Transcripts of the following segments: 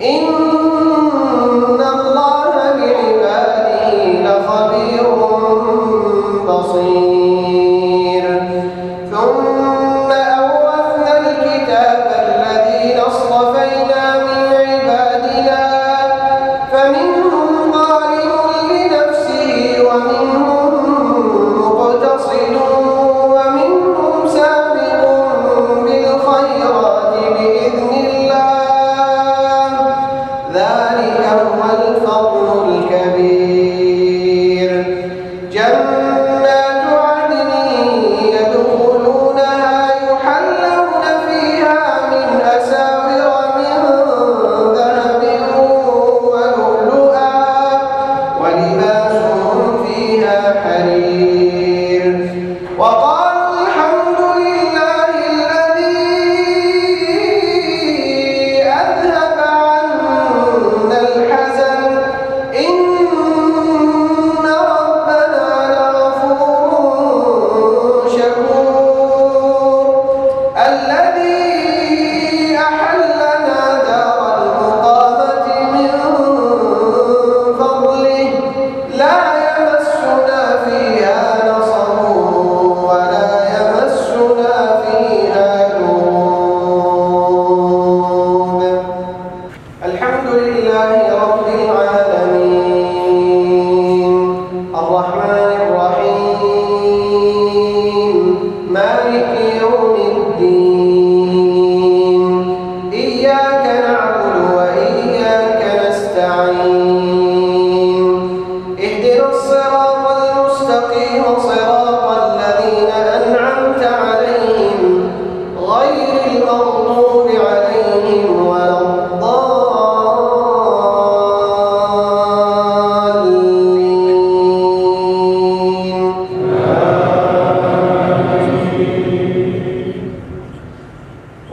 em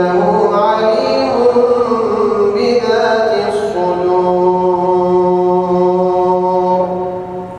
una